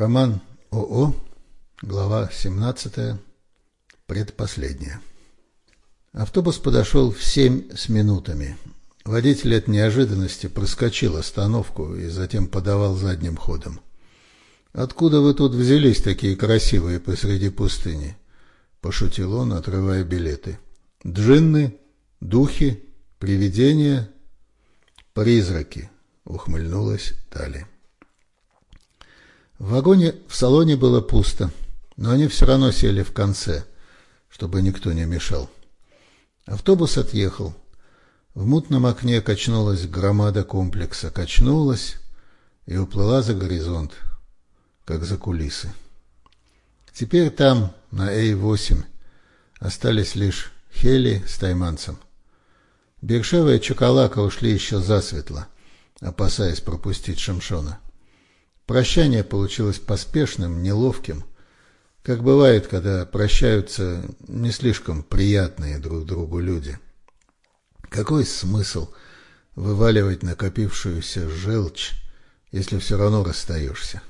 Роман ОО, глава 17, предпоследняя. Автобус подошел в семь с минутами. Водитель от неожиданности проскочил остановку и затем подавал задним ходом. «Откуда вы тут взялись такие красивые посреди пустыни?» – пошутил он, отрывая билеты. «Джинны? Духи? Привидения?» «Призраки», – ухмыльнулась Тали. В вагоне в салоне было пусто, но они все равно сели в конце, чтобы никто не мешал. Автобус отъехал. В мутном окне качнулась громада комплекса, качнулась и уплыла за горизонт, как за кулисы. Теперь там, на Эй-8, остались лишь Хели с тайманцем. Бершева и Чоколака ушли еще засветло, опасаясь пропустить Шамшона. Прощание получилось поспешным, неловким, как бывает, когда прощаются не слишком приятные друг другу люди. Какой смысл вываливать накопившуюся желчь, если все равно расстаешься?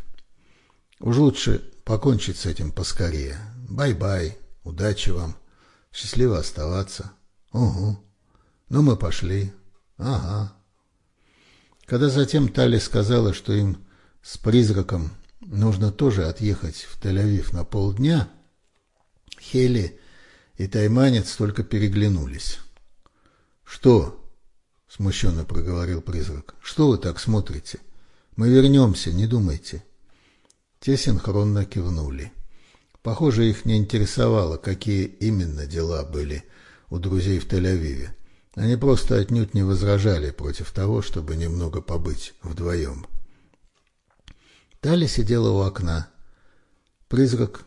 Уж лучше покончить с этим поскорее. Bye-bye, удачи вам, счастливо оставаться. Угу. Ну, мы пошли. Ага. Когда затем Тали сказала, что им с призраком нужно тоже отъехать в Тель-Авив на полдня, Хели и тайманец только переглянулись. «Что?» — смущенно проговорил призрак. «Что вы так смотрите? Мы вернемся, не думайте». Те синхронно кивнули. Похоже, их не интересовало, какие именно дела были у друзей в Тель-Авиве. Они просто отнюдь не возражали против того, чтобы немного побыть вдвоем. Таля сидела у окна. Призрак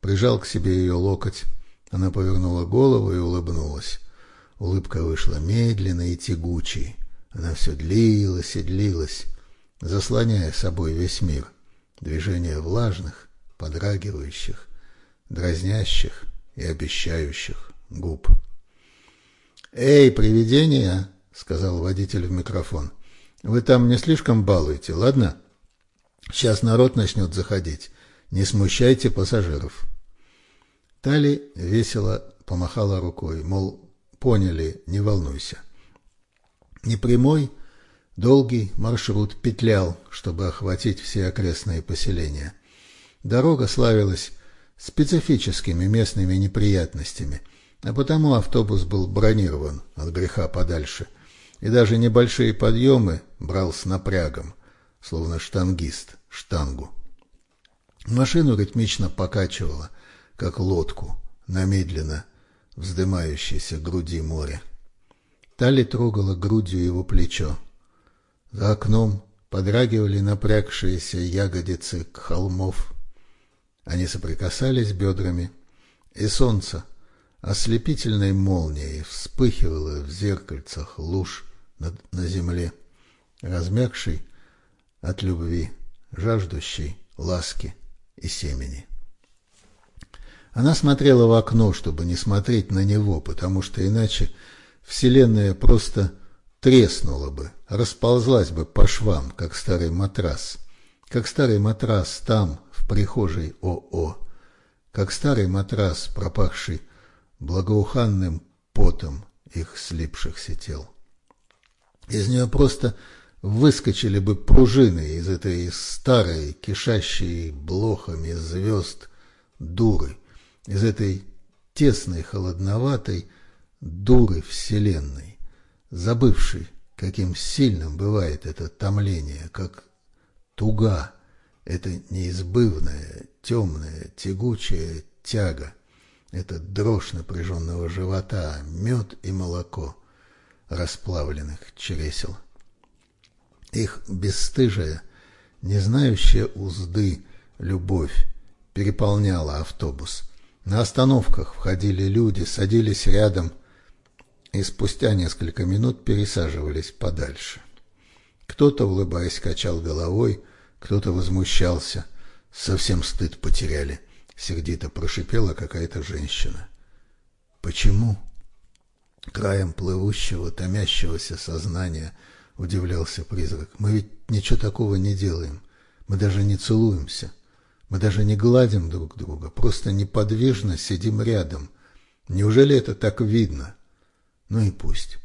прижал к себе ее локоть. Она повернула голову и улыбнулась. Улыбка вышла медленной и тягучей. Она все длилась и длилась, заслоняя собой весь мир. Движения влажных, подрагивающих, дразнящих и обещающих губ. «Эй, привидение!» — сказал водитель в микрофон. «Вы там не слишком балуете, ладно?» Сейчас народ начнет заходить. Не смущайте пассажиров. Тали весело помахала рукой, мол, поняли, не волнуйся. Непрямой, долгий маршрут петлял, чтобы охватить все окрестные поселения. Дорога славилась специфическими местными неприятностями, а потому автобус был бронирован от греха подальше, и даже небольшие подъемы брал с напрягом – словно штангист, штангу. Машину ритмично покачивало, как лодку, на медленно вздымающейся груди моря. Тали трогала грудью его плечо. За окном подрагивали напрягшиеся ягодицы холмов. Они соприкасались бедрами, и солнце ослепительной молнией вспыхивало в зеркальцах луж на, на земле, размягшей от любви, жаждущей ласки и семени. Она смотрела в окно, чтобы не смотреть на него, потому что иначе Вселенная просто треснула бы, расползлась бы по швам, как старый матрас, как старый матрас там, в прихожей ОО, как старый матрас, пропахший благоуханным потом их слипшихся тел. Из нее просто выскочили бы пружины из этой старой, кишащей блохами звезд дуры, из этой тесной, холодноватой дуры Вселенной, забывшей, каким сильным бывает это томление, как туга, это неизбывная, темная, тягучая тяга, это дрожь напряженного живота, мед и молоко расплавленных чересел. Их бесстыжая, не знающая узды любовь переполняла автобус. На остановках входили люди, садились рядом и спустя несколько минут пересаживались подальше. Кто-то, улыбаясь, качал головой, кто-то возмущался. Совсем стыд потеряли. Сердито прошипела какая-то женщина. Почему? Краем плывущего, томящегося сознания –— удивлялся призрак. «Мы ведь ничего такого не делаем. Мы даже не целуемся. Мы даже не гладим друг друга, просто неподвижно сидим рядом. Неужели это так видно? Ну и пусть.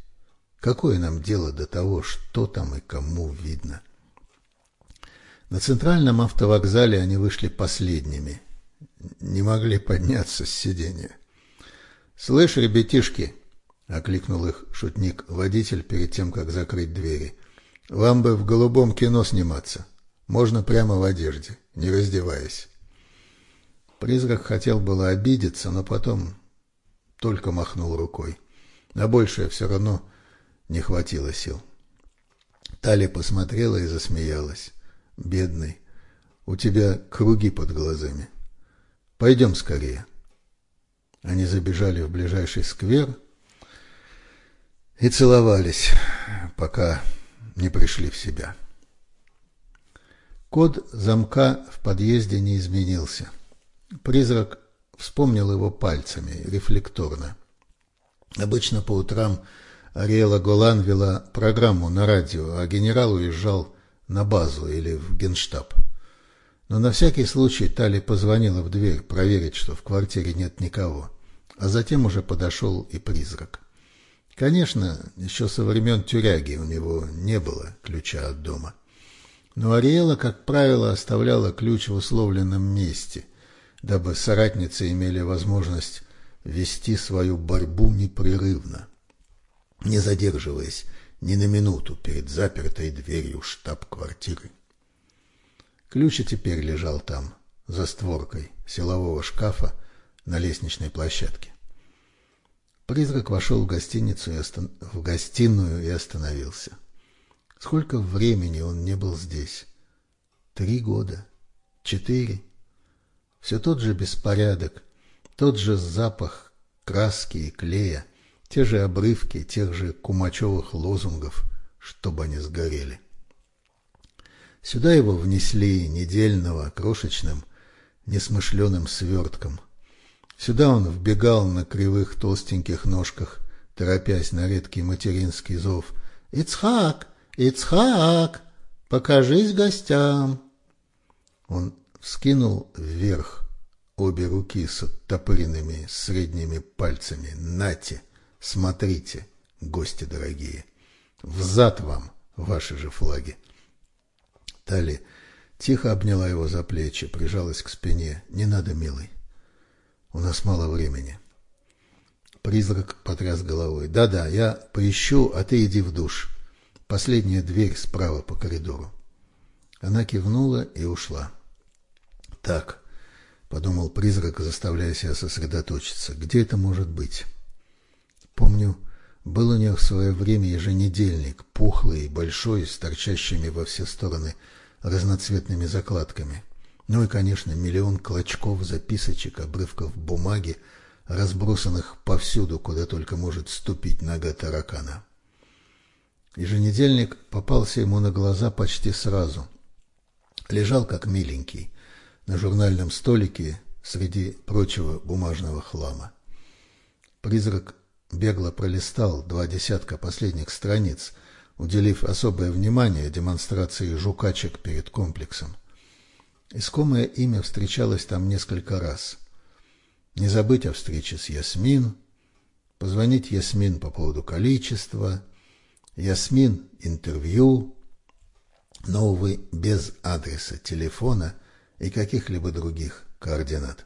Какое нам дело до того, что там и кому видно? На центральном автовокзале они вышли последними. Не могли подняться с сиденья. «Слышь, ребятишки!» — окликнул их шутник-водитель перед тем, как закрыть двери. «Вам бы в голубом кино сниматься. Можно прямо в одежде, не раздеваясь». Призрак хотел было обидеться, но потом только махнул рукой. На большее все равно не хватило сил. Тали посмотрела и засмеялась. «Бедный, у тебя круги под глазами. Пойдем скорее». Они забежали в ближайший сквер и целовались, пока не пришли в себя. Код замка в подъезде не изменился. Призрак вспомнил его пальцами, рефлекторно. Обычно по утрам Ариэла Голан вела программу на радио, а генерал уезжал на базу или в генштаб. Но на всякий случай Тали позвонила в дверь проверить, что в квартире нет никого. А затем уже подошел и призрак. Конечно, еще со времен тюряги у него не было ключа от дома. Но Ариэла, как правило, оставляла ключ в условленном месте, дабы соратницы имели возможность вести свою борьбу непрерывно, не задерживаясь ни на минуту перед запертой дверью штаб-квартиры. Ключ и теперь лежал там, за створкой силового шкафа на лестничной площадке. Призрак вошел в гостиницу и остан... в гостиную и остановился. Сколько времени он не был здесь? Три года? Четыре? Все тот же беспорядок, тот же запах краски и клея, те же обрывки тех же кумачевых лозунгов, чтобы они сгорели. Сюда его внесли недельного, крошечным, несмышленым свертком. Сюда он вбегал на кривых толстеньких ножках, торопясь на редкий материнский зов. «Ицхак! Ицхак! Покажись гостям!» Он вскинул вверх обе руки с оттопыренными средними пальцами. «Нате! Смотрите, гости дорогие! Взад вам ваши же флаги!» Тали тихо обняла его за плечи, прижалась к спине. «Не надо, милый, у нас мало времени». Призрак потряс головой. «Да-да, я поищу, а ты иди в душ. Последняя дверь справа по коридору». Она кивнула и ушла. «Так», — подумал призрак, заставляя себя сосредоточиться, — «где это может быть?» Помню, был у них в свое время еженедельник, пухлый большой, с торчащими во все стороны разноцветными закладками. Ну и, конечно, миллион клочков, записочек, обрывков бумаги, разбросанных повсюду, куда только может ступить нога таракана. Еженедельник попался ему на глаза почти сразу. Лежал как миленький на журнальном столике среди прочего бумажного хлама. Призрак бегло пролистал два десятка последних страниц – уделив особое внимание демонстрации жукачек перед комплексом. Искомое имя встречалось там несколько раз. Не забыть о встрече с Ясмин, позвонить Ясмин по поводу количества, Ясмин интервью, но, увы, без адреса телефона и каких-либо других координат.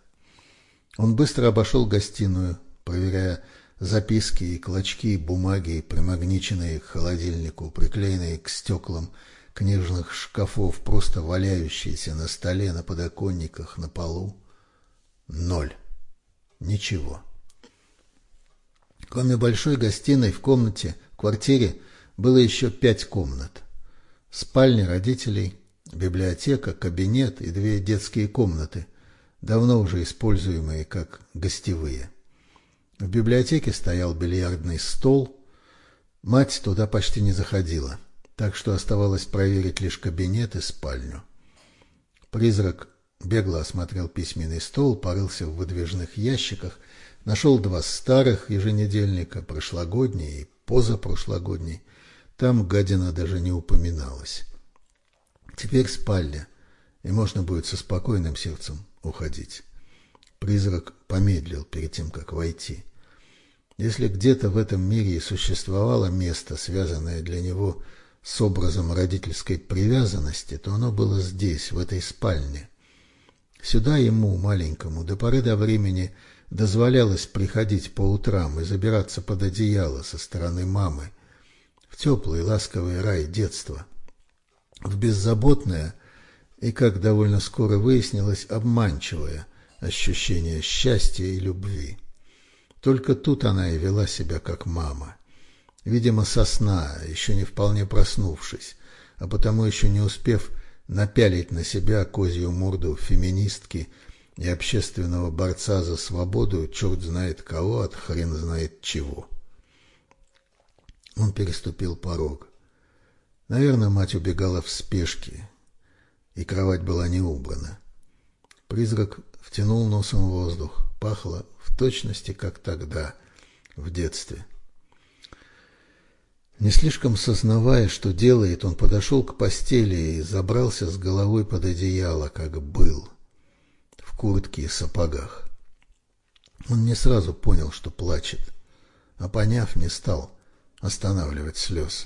Он быстро обошел гостиную, проверяя, записки и клочки бумаги, примагниченные к холодильнику, приклеенные к стеклам книжных шкафов, просто валяющиеся на столе, на подоконниках, на полу. Ноль. Ничего. Кроме большой гостиной в комнате, в квартире было еще пять комнат. Спальня родителей, библиотека, кабинет и две детские комнаты, давно уже используемые как гостевые. В библиотеке стоял бильярдный стол. Мать туда почти не заходила, так что оставалось проверить лишь кабинет и спальню. Призрак бегло осмотрел письменный стол, порылся в выдвижных ящиках, нашел два старых еженедельника, прошлогодний и позапрошлогодний. Там гадина даже не упоминалась. Теперь спальня. и можно будет со спокойным сердцем уходить. Призрак помедлил перед тем, как войти. Если где-то в этом мире и существовало место, связанное для него с образом родительской привязанности, то оно было здесь, в этой спальне. Сюда ему, маленькому, до поры до времени дозволялось приходить по утрам и забираться под одеяло со стороны мамы, в теплый ласковый рай детства, в беззаботное и, как довольно скоро выяснилось, обманчивое ощущение счастья и любви. Только тут она и вела себя как мама. Видимо, со сна, еще не вполне проснувшись, а потому еще не успев напялить на себя козью морду феминистки и общественного борца за свободу, черт знает кого, от хрен знает чего. Он переступил порог. Наверное, мать убегала в спешке, и кровать была не убрана. Призрак втянул носом воздух, пахло в точности, как тогда, в детстве. Не слишком сознавая, что делает, он подошел к постели и забрался с головой под одеяло, как был, в куртке и сапогах. Он не сразу понял, что плачет, а поняв, не стал останавливать слез.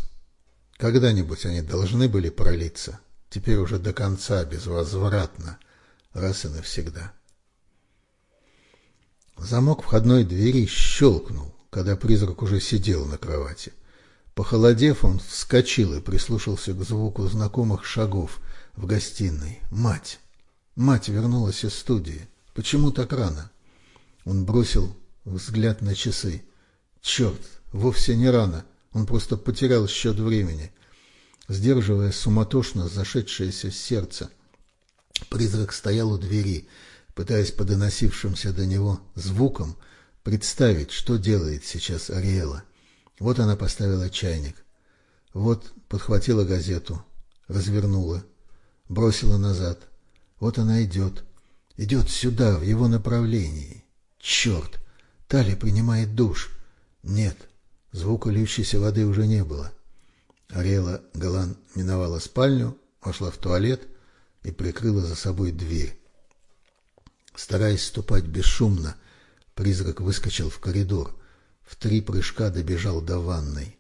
Когда-нибудь они должны были пролиться, теперь уже до конца, безвозвратно, раз и навсегда. Замок входной двери щелкнул, когда призрак уже сидел на кровати. Похолодев, он вскочил и прислушался к звуку знакомых шагов в гостиной. Мать! Мать вернулась из студии. Почему так рано? Он бросил взгляд на часы. Черт, вовсе не рано. Он просто потерял счет времени. Сдерживая суматошно зашедшееся сердце, призрак стоял у двери, пытаясь по доносившимся до него звукам представить, что делает сейчас Ариэла. Вот она поставила чайник. Вот подхватила газету, развернула, бросила назад. Вот она идет. Идет сюда, в его направлении. Черт! Тали принимает душ. Нет, звука льющейся воды уже не было. Ариэла Галан миновала спальню, вошла в туалет и прикрыла за собой дверь. Стараясь ступать бесшумно, призрак выскочил в коридор — в три прыжка добежал до ванной.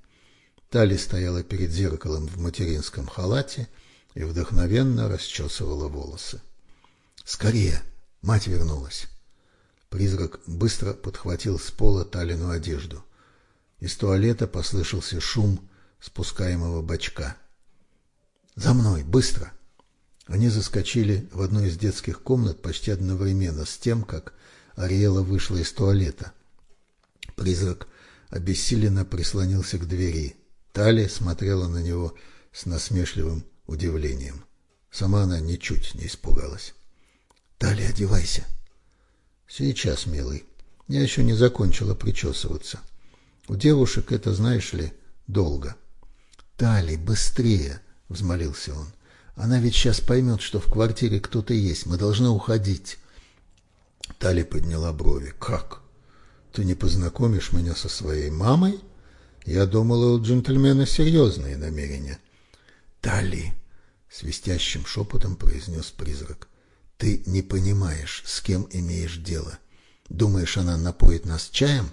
Тали стояла перед зеркалом в материнском халате и вдохновенно расчесывала волосы. «Скорее! Мать вернулась!» Призрак быстро подхватил с пола Талину одежду. Из туалета послышался шум спускаемого бачка. «За мной! Быстро!» Они заскочили в одну из детских комнат почти одновременно с тем, как Ариэла вышла из туалета. Призрак обессиленно прислонился к двери. Тали смотрела на него с насмешливым удивлением. Сама она ничуть не испугалась. «Тали, одевайся!» «Сейчас, милый. Я еще не закончила причесываться. У девушек это, знаешь ли, долго». «Тали, быстрее!» — взмолился он. «Она ведь сейчас поймет, что в квартире кто-то есть. Мы должны уходить». Тали подняла брови. «Как?» Ты не познакомишь меня со своей мамой? Я думала, у джентльмена серьезные намерения. Тали, свистящим шепотом произнес призрак. Ты не понимаешь, с кем имеешь дело. Думаешь, она напоит нас чаем?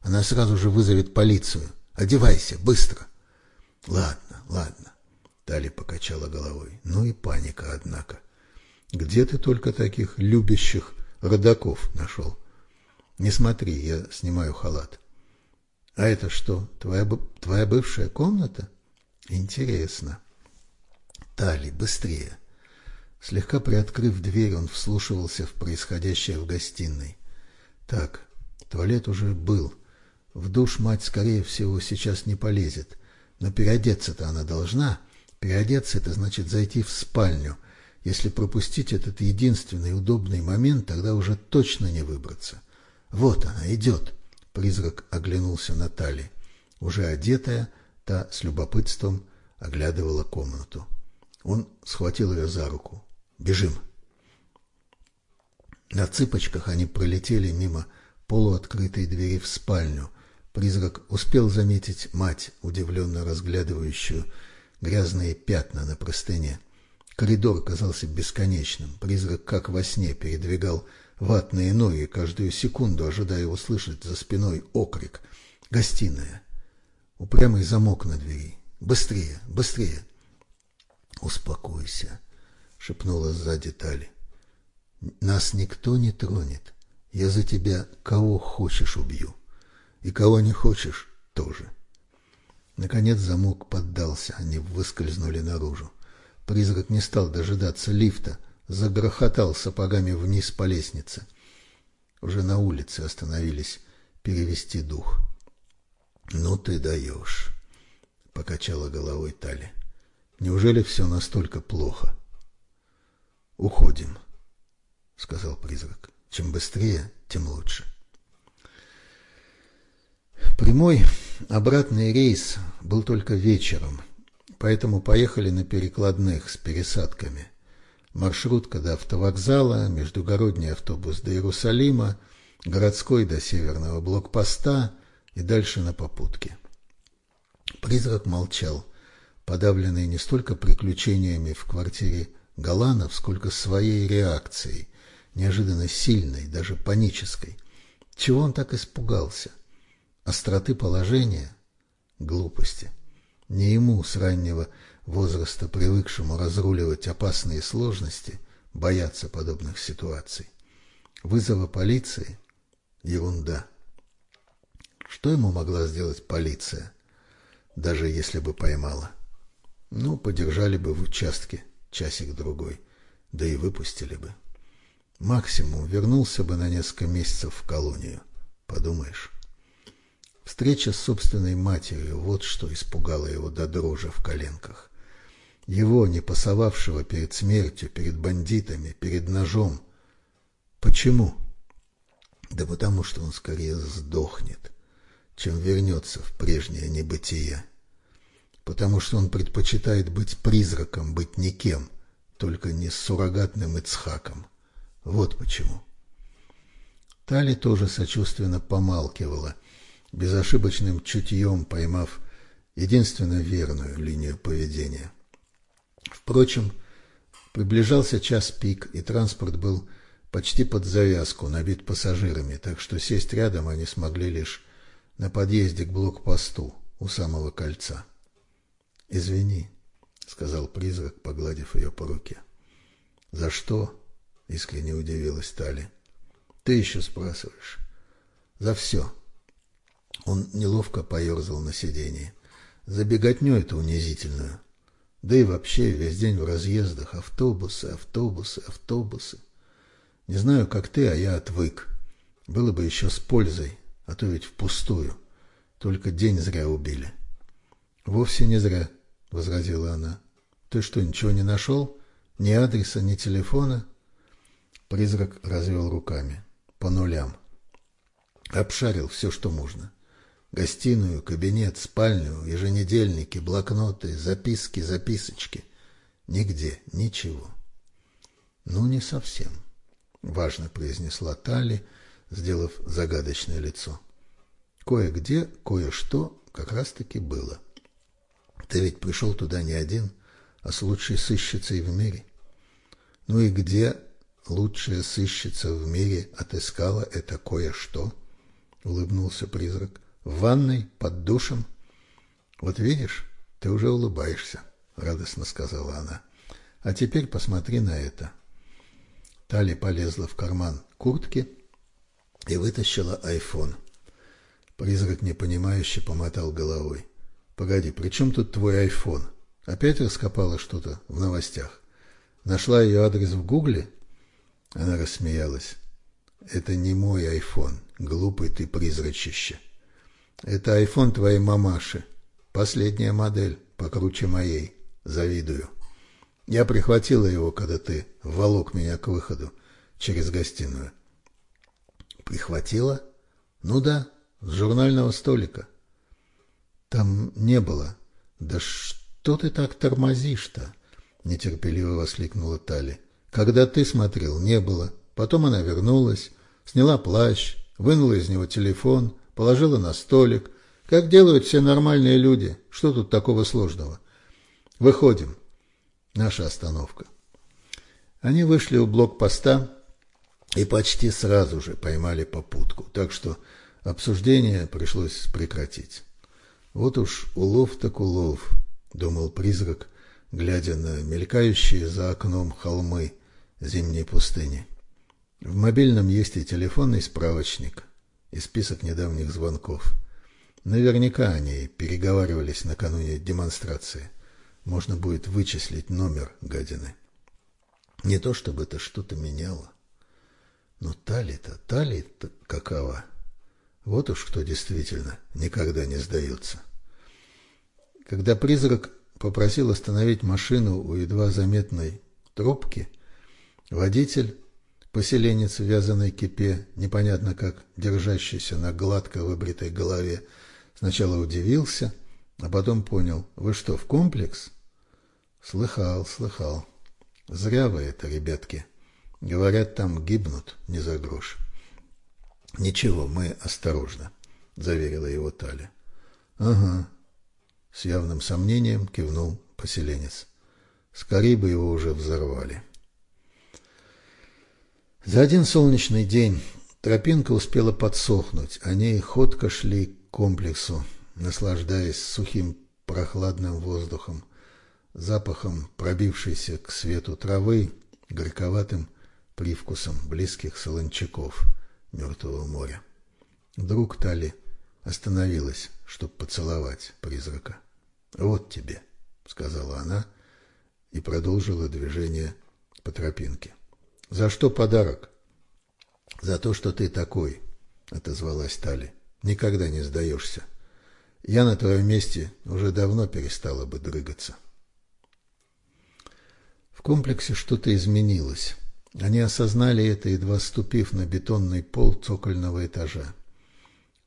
Она сразу же вызовет полицию. Одевайся, быстро. Ладно, ладно. Тали покачала головой. Ну и паника, однако. Где ты только таких любящих родаков нашел? Не смотри, я снимаю халат. А это что, твоя, твоя бывшая комната? Интересно. Тали, быстрее. Слегка приоткрыв дверь, он вслушивался в происходящее в гостиной. Так, туалет уже был. В душ мать, скорее всего, сейчас не полезет. Но переодеться-то она должна. Переодеться — это значит зайти в спальню. Если пропустить этот единственный удобный момент, тогда уже точно не выбраться. Вот она идет. Призрак оглянулся на Тали. Уже одетая, та с любопытством оглядывала комнату. Он схватил ее за руку. «Бежим!» На цыпочках они пролетели мимо полуоткрытой двери в спальню. Призрак успел заметить мать, удивленно разглядывающую грязные пятна на простыне. Коридор казался бесконечным. Призрак, как во сне, передвигал ватные ноги, каждую секунду ожидая услышать за спиной окрик. «Гостиная!» Упрямый замок на двери. «Быстрее! Быстрее!» «Успокойся!» — шепнула сзади Тали. «Нас никто не тронет. Я за тебя кого хочешь убью. И кого не хочешь тоже». Наконец замок поддался, они выскользнули наружу. Призрак не стал дожидаться лифта, загрохотал сапогами вниз по лестнице. Уже на улице остановились перевести дух. «Ну ты даешь», — покачала головой Тали. «Неужели все настолько плохо?» «Уходим», — сказал призрак. «Чем быстрее, тем лучше». Прямой обратный рейс был только вечером, поэтому поехали на перекладных с пересадками. Маршрутка до автовокзала, междугородний автобус до Иерусалима, городской до северного блокпоста и дальше на попутке. Призрак молчал, подавленный не столько приключениями в квартире Галанов, сколько своей реакцией, неожиданно сильной, даже панической. Чего он так испугался? Остроты положения? Глупости. Не ему с раннего возраста, привыкшему разруливать опасные сложности, бояться подобных ситуаций. Вызова полиции – ерунда. Что ему могла сделать полиция, даже если бы поймала? Ну, подержали бы в участке часик-другой, да и выпустили бы. Максимум вернулся бы на несколько месяцев в колонию. Подумаешь. Встреча с собственной матерью – вот что испугало его до дрожи в коленках. Его, не пасовавшего перед смертью, перед бандитами, перед ножом. Почему? Да потому что он скорее сдохнет, чем вернется в прежнее небытие. Потому что он предпочитает быть призраком, быть никем, только не суррогатным Ицхаком. Вот почему. Тали тоже сочувственно помалкивала – безошибочным чутьем поймав единственно верную линию поведения. Впрочем, приближался час пик, и транспорт был почти под завязку, набит пассажирами, так что сесть рядом они смогли лишь на подъезде к блокпосту у самого кольца. «Извини», — сказал призрак, погладив ее по руке. «За что?» — искренне удивилась Тали. «Ты еще спрашиваешь?» «За все», он неловко поерзал на сиденье. Забеготню это унизительную. Да и вообще весь день в разъездах. Автобусы, автобусы, автобусы. Не знаю, как ты, а я отвык. Было бы еще с пользой, а то ведь впустую. Только день зря убили. Вовсе не зря, возразила она. Ты что, ничего не нашел? Ни адреса, ни телефона? Призрак развел руками. По нулям. Обшарил все, что можно. Гостиную, кабинет, спальню, еженедельники, блокноты, записки, записочки. Нигде ничего. Ну, не совсем, важно произнесла Тали, сделав загадочное лицо. Кое-где, кое-что как раз-таки было. Ты ведь пришел туда не один, а с лучшей сыщицей в мире. Ну и где лучшая сыщица в мире отыскала это кое-что? Улыбнулся призрак. В ванной, под душем. Вот видишь, ты уже улыбаешься, радостно сказала она. А теперь посмотри на это. Тали полезла в карман куртки и вытащила айфон. Призрак непонимающе помотал головой. Погоди, при чем тут твой айфон? Опять раскопала что-то в новостях? Нашла ее адрес в гугле? Она рассмеялась. Это не мой айфон, глупый ты призрачище. Это айфон твоей мамаши. Последняя модель, покруче моей. Завидую. Я прихватила его, когда ты волок меня к выходу через гостиную. Прихватила? Ну да, с журнального столика. Там не было. Да что ты так тормозишь-то? Нетерпеливо воскликнула Тали. Когда ты смотрел, не было. Потом она вернулась, сняла плащ, вынула из него телефон, положила на столик, как делают все нормальные люди. Что тут такого сложного? Выходим. Наша остановка. Они вышли у блокпоста и почти сразу же поймали попутку, так что обсуждение пришлось прекратить. Вот уж улов так улов, думал призрак, глядя на мелькающие за окном холмы зимней пустыни. В мобильном есть и телефонный справочник, и список недавних звонков. Наверняка они переговаривались накануне демонстрации. Можно будет вычислить номер гадины. Не то чтобы это что-то меняло. Но Тали-то, Тали-то какова? Вот уж кто действительно никогда не сдается. Когда призрак попросил остановить машину у едва заметной тропки, водитель, поселенец в вязаной кипе, непонятно как держащийся на гладко выбритой голове, сначала удивился, а потом понял, вы что, в комплекс? Слыхал, слыхал. Зря вы это, ребятки. Говорят, там гибнут не за грош. Ничего, мы осторожно, заверила его Таля. Ага, с явным сомнением кивнул поселенец. Скорее бы его уже взорвали. За один солнечный день тропинка успела подсохнуть, они ходко шли к комплексу, наслаждаясь сухим прохладным воздухом, запахом пробившейся к свету травы, горьковатым привкусом близких солончаков мертвого моря. Вдруг Тали остановилась, чтобы поцеловать призрака. «Вот тебе», — сказала она и продолжила движение по тропинке. «За что подарок?» «За то, что ты такой», — отозвалась Тали. «Никогда не сдаешься. Я на твоем месте уже давно перестала бы дрыгаться». В комплексе что-то изменилось. Они осознали это, едва ступив на бетонный пол цокольного этажа.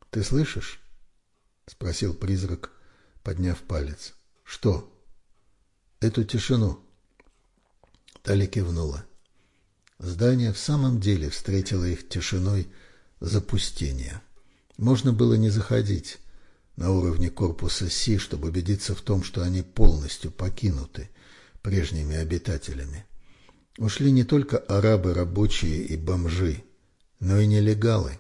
«Ты слышишь?» — спросил призрак подняв палец. «Что?» «Эту тишину». Тали кивнула. Здание в самом деле встретило их тишиной запустения. Можно было не заходить на уровне корпуса Си, чтобы убедиться в том, что они полностью покинуты прежними обитателями. Ушли не только арабы, рабочие и бомжи, но и нелегалы.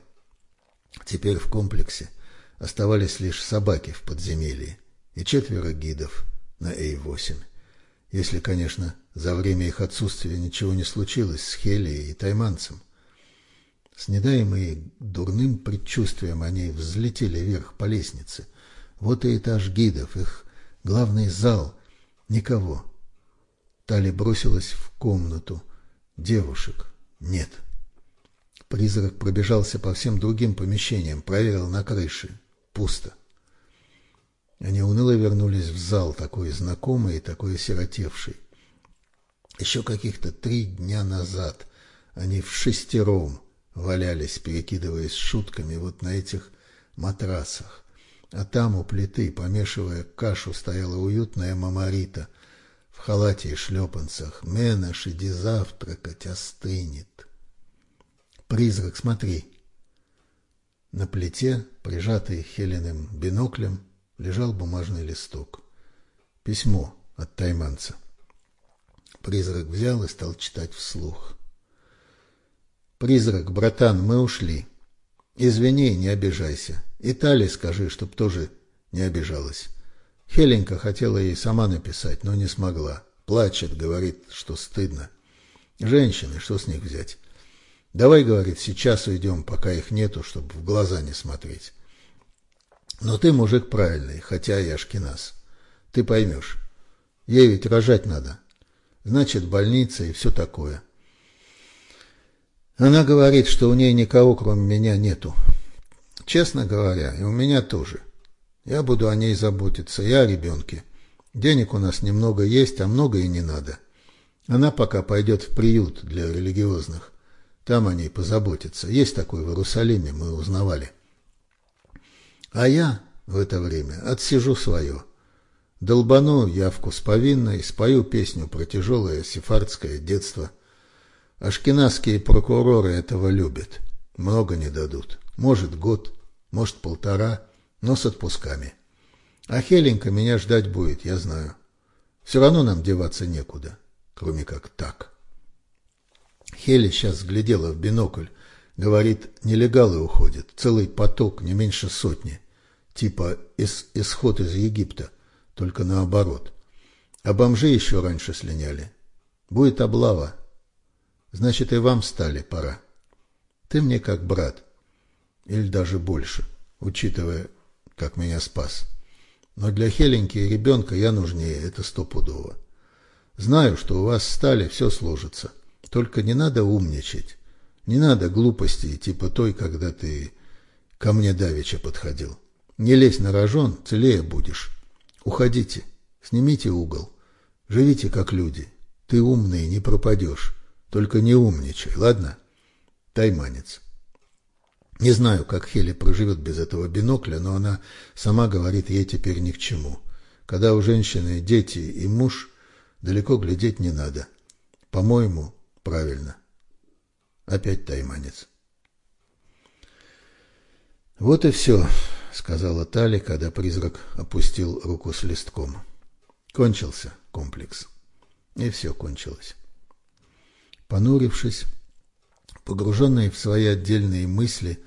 Теперь в комплексе оставались лишь собаки в подземелье, и четверо гидов на А-8. Если, конечно, за время их отсутствия ничего не случилось с Хелией и тайманцем. С недаемой дурным предчувствием они взлетели вверх по лестнице. Вот и этаж гидов, их главный зал. Никого. Тали бросилась в комнату. Девушек нет. Призрак пробежался по всем другим помещениям, проверил на крыше. Пусто. Они уныло вернулись в зал, такой знакомый и такой осиротевший. Еще каких-то три дня назад они в шестером валялись, перекидываясь шутками вот на этих матрасах. А там у плиты, помешивая кашу, стояла уютная мамарита в халате и шлепанцах. «Менаш, иди завтракать, остынет». «Призрак, смотри!» На плите, прижатый Хеленым биноклем, лежал бумажный листок. Письмо от тайманца. Призрак взял и стал читать вслух. «Призрак, братан, мы ушли. Извини, не обижайся. И Тали скажи, чтоб тоже не обижалась. Хеленька хотела ей сама написать, но не смогла. Плачет, говорит, что стыдно. Женщины, что с них взять? Давай, говорит, сейчас уйдем, пока их нету, чтобы в глаза не смотреть. Но ты мужик правильный, хотя и ашкеназ. Ты поймешь. Ей ведь рожать надо. Значит, больница и все такое. Она говорит, что у ней никого, кроме меня, нету. Честно говоря, и у меня тоже. Я буду о ней заботиться, я о ребенке. Денег у нас немного есть, а много и не надо. Она пока пойдет в приют для религиозных. Там о ней позаботятся. Есть такой в Иерусалиме, мы узнавали. А я в это время отсижу свое. Долбану явку с повинной, спою песню про тяжелое сефардское детство. Ашкенадские прокуроры этого любят. Много не дадут. Может, год, может, полтора, но с отпусками. А Хеленька меня ждать будет, я знаю. Все равно нам деваться некуда. кроме как так. Хели сейчас глядела в бинокль, говорит, нелегалы уходят, целый поток, не меньше сотни, типа ис исход из Египта, только наоборот. А бомжи еще раньше слиняли. Будет облава. Значит, и вам стали пора. Ты мне как брат, или даже больше, учитывая, как меня спас. Но для Хеленьки и ребенка я нужнее, это стопудово. Знаю, что у вас стали, все сложится. Только не надо умничать. Не надо глупостей, типа той, когда ты ко мне давеча подходил. Не лезь на рожон, целее будешь. Уходите, снимите угол. Живите как люди. Ты умный, не пропадешь. Только не умничай, ладно? Тайманец. Не знаю, как Хели проживет без этого бинокля, но она сама говорит, ей теперь ни к чему. Когда у женщины дети и муж, далеко глядеть не надо. По-моему, правильно. Опять тайманец. Вот и все, сказала Тали, когда призрак опустил руку с листком. Кончился комплекс. И все кончилось. Понурившись, погруженные в свои отдельные мысли,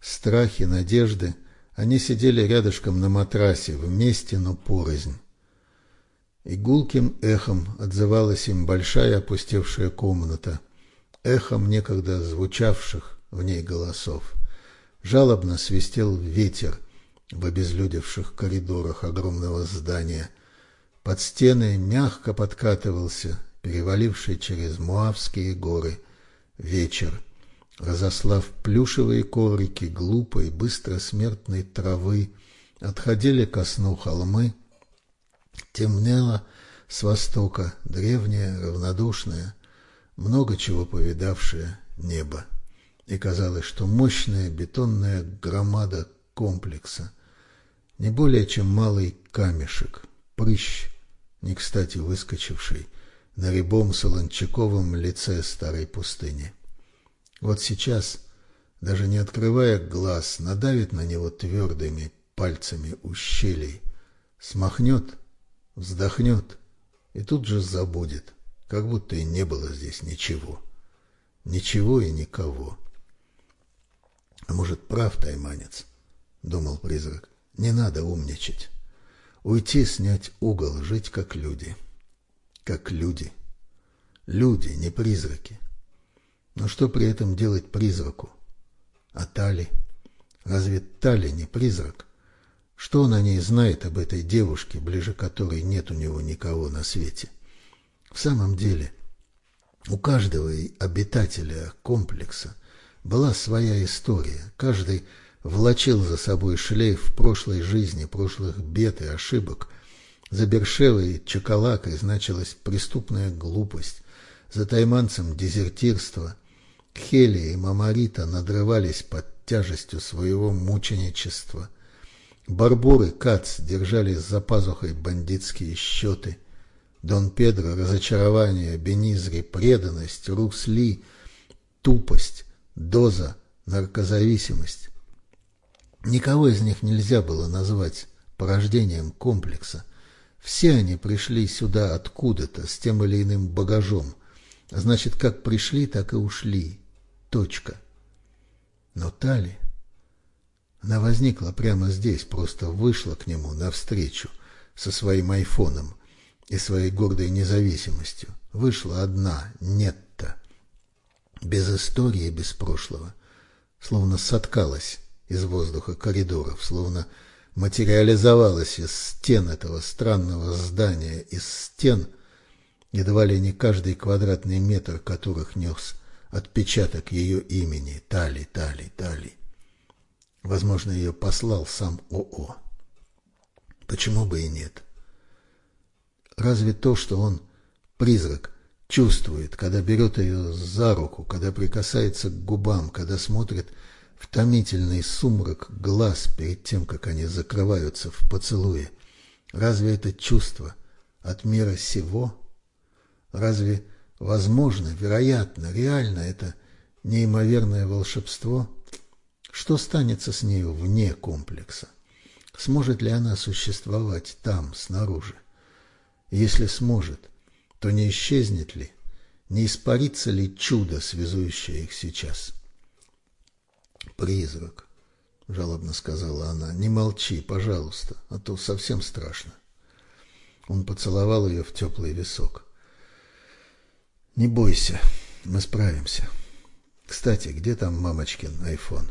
страхи, надежды, они сидели рядышком на матрасе, вместе, но порознь. И гулким эхом отзывалась им большая опустевшая комната, эхом некогда звучавших в ней голосов. Жалобно свистел ветер в обезлюдевших коридорах огромного здания. Под стены мягко подкатывался, переваливший через Муавские горы, вечер — разослав плюшевые коврики глупой, быстро смертной травы, отходили ко сну холмы, темнело с востока древнее, равнодушное, много чего повидавшее небо. И казалось, что мощная бетонная громада комплекса, не более чем малый камешек, прыщ, не кстати выскочивший на рябом солончаковом лице старой пустыни. Вот сейчас, даже не открывая глаз, надавит на него твердыми пальцами ущелий, смахнет, вздохнет и тут же забудет, как будто и не было здесь ничего. Ничего и никого. А может, прав тайманец, думал призрак. Не надо умничать. Уйти, снять угол, жить как люди. Как люди. Люди, не призраки. Но что при этом делать призраку? А Тали? Разве Тали не призрак? Что он о ней знает об этой девушке, ближе которой нет у него никого на свете? В самом деле, у каждого обитателя комплекса была своя история. Каждый влачил за собой шлейф прошлой жизни, прошлых бед и ошибок. За Бершевой чакалакой значилась преступная глупость, за тайманцем дезертирство – Хели и Мамарита надрывались под тяжестью своего мученичества. Барбур и Кац держали за пазухой бандитские счеты. Дон Педро — разочарование, Бенизри — преданность, Русли — тупость, Доза — наркозависимость. Никого из них нельзя было назвать порождением комплекса. Все они пришли сюда откуда-то, с тем или иным багажом. Значит, как пришли, так и ушли. Точка. Но Тали... Она возникла прямо здесь, просто вышла к нему навстречу со своим айфоном и своей гордой независимостью. Вышла одна, нет-то, без истории, без прошлого, словно соткалась из воздуха коридоров, словно материализовалась из стен этого странного здания, из стен, едва ли не каждый квадратный метр которых нес отпечаток ее имени Тали, Тали, Тали. Возможно, ее послал сам ОО. Почему бы и нет? Разве то, что он, призрак, чувствует, когда берет ее за руку, когда прикасается к губам, когда смотрит в томительный сумрак глаз перед тем, как они закрываются в поцелуе, разве это чувство от мира сего? Разве Возможно, вероятно, реально это неимоверное волшебство. Что станется с нею вне комплекса? Сможет ли она существовать там, снаружи? Если сможет, то не исчезнет ли, не испарится ли чудо, связующее их сейчас? «Призрак», — жалобно сказала она, — «не молчи, пожалуйста, а то совсем страшно». Он поцеловал ее в теплый висок. «Не бойся, мы справимся. Кстати, где там мамочкин айфон?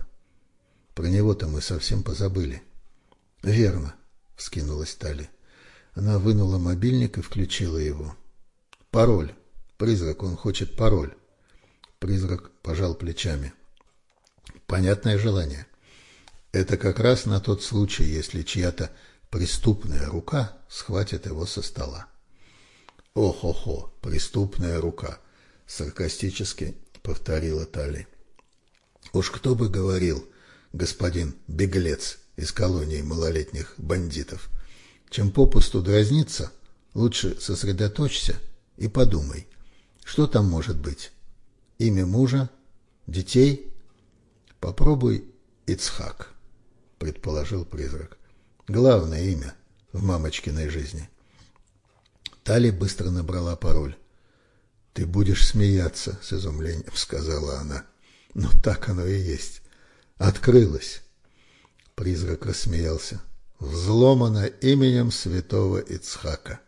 Про него-то мы совсем позабыли». «Верно», — вскинулась Тали. Она вынула мобильник и включила его. «Пароль. Призрак, он хочет пароль». Призрак пожал плечами. «Понятное желание. Это как раз на тот случай, если чья-то преступная рука схватит его со стола. «Ох-охо, преступная рука!» — саркастически повторила Тали. «Уж кто бы говорил, господин беглец из колонии малолетних бандитов, чем попусту дразниться, лучше сосредоточься и подумай, что там может быть? Имя мужа? Детей? Попробуй Ицхак, предположил призрак. Главное имя в мамочкиной жизни. Тали быстро набрала пароль. «Ты будешь смеяться», — с изумлением сказала она. «Но так оно и есть. Открылось». Призрак рассмеялся. «Взломано именем святого Ицхака».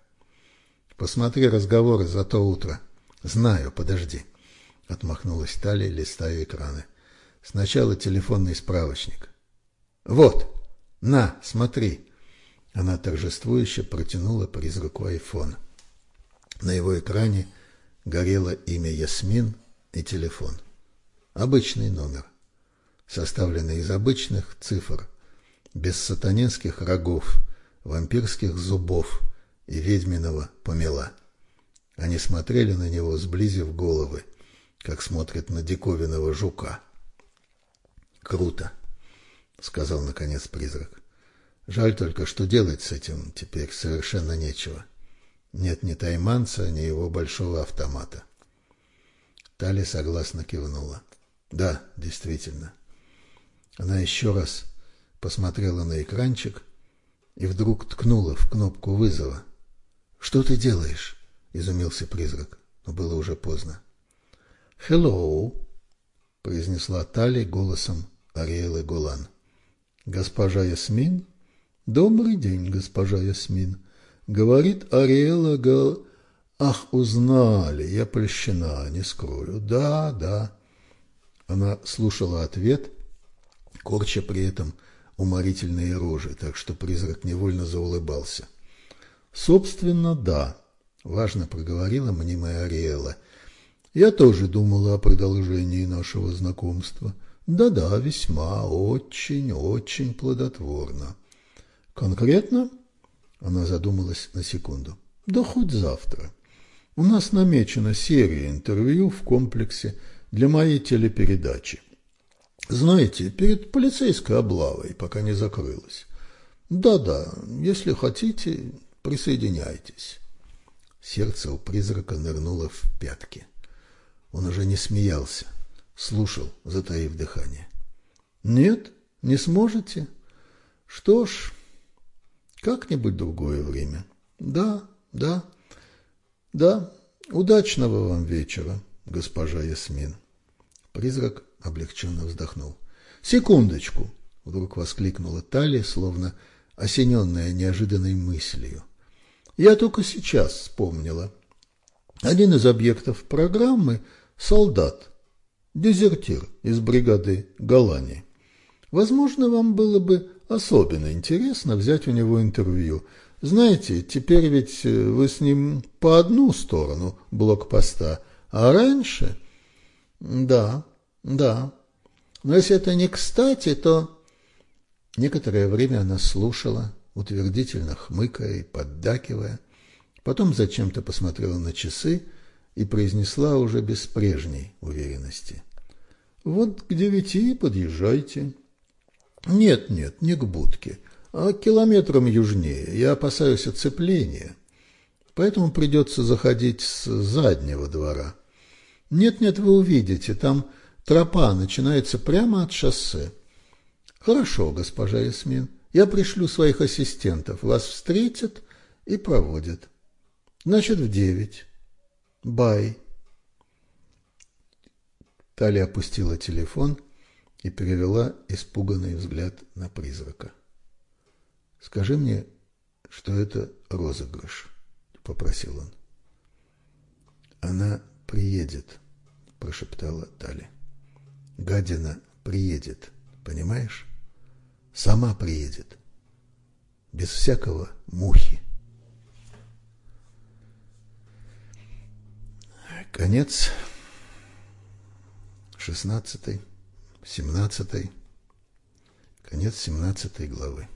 «Посмотри разговоры за то утро». «Знаю, подожди», — отмахнулась Тали, листая экраны. «Сначала телефонный справочник». «Вот!» «На, смотри!» Она торжествующе протянула призраку айфон. На его экране горело имя Ясмин и телефон. Обычный номер, составленный из обычных цифр, без сатанинских рогов, вампирских зубов и ведьминого помела. Они смотрели на него, сблизив головы, как смотрят на диковинного жука. Круто. — сказал наконец призрак. «Жаль только, что делать с этим теперь совершенно нечего. Нет ни тайманца, ни его большого автомата». Тали согласно кивнула. «Да, действительно». Она еще раз посмотрела на экранчик и вдруг ткнула в кнопку вызова. «Что ты делаешь?» — изумился призрак, но было уже поздно. «Hello», — произнесла Тали голосом Ариэлы Гулан. Госпожа Ясмин? Добрый день, госпожа Ясмин. Говорит Ариэла Гал... Ах, узнали, я польщена, не скрою. Да, да. Она слушала ответ, корча при этом уморительные рожи, так что призрак невольно заулыбался. Собственно, да, важно проговорила мнимая Ариэла. Я тоже думала о продолжении нашего знакомства. — да-да, весьма, очень-очень плодотворно. Конкретно? Она задумалась на секунду. Да хоть завтра. У нас намечена серия интервью в комплексе для моей телепередачи. Знаете, перед полицейской облавой, пока не закрылась. Да-да, если хотите, присоединяйтесь. Сердце у призрака нырнуло в пятки. Он уже не смеялся слушал, затаив дыхание. «Нет, не сможете? Что ж, как-нибудь другое время. Да, да, да, удачного вам вечера, госпожа Ясмин». Призрак облегченно вздохнул. «Секундочку!» — вдруг воскликнула Талия, словно осененная неожиданной мыслью. «Я только сейчас вспомнила. Один из объектов программы — солдат, дезертир из бригады Галани. Возможно, вам было бы особенно интересно взять у него интервью. Знаете, теперь ведь э, вы с ним по одну сторону блокпоста, а раньше... Да, да. Но если это не кстати, то... Некоторое время она слушала, утвердительно хмыкая и поддакивая. Потом зачем-то посмотрела на часы и произнесла уже без прежней уверенности. «Вот к девяти подъезжайте». «Нет, нет, не к будке, а километром южнее. Я опасаюсь оцепления, поэтому придется заходить с заднего двора. Нет-нет, вы увидите, там тропа начинается прямо от шоссе». «Хорошо, госпожа Ясмин, я пришлю своих ассистентов, вас встретят и проводят. Значит, в девять». Бай. Таля опустила телефон и перевела испуганный взгляд на призрака. «Скажи мне, что это розыгрыш», — попросил он. «Она приедет», — прошептала Таля. «Гадина приедет, понимаешь? Сама приедет, без всякого мухи». Конец 16, 17, конец 17 главы.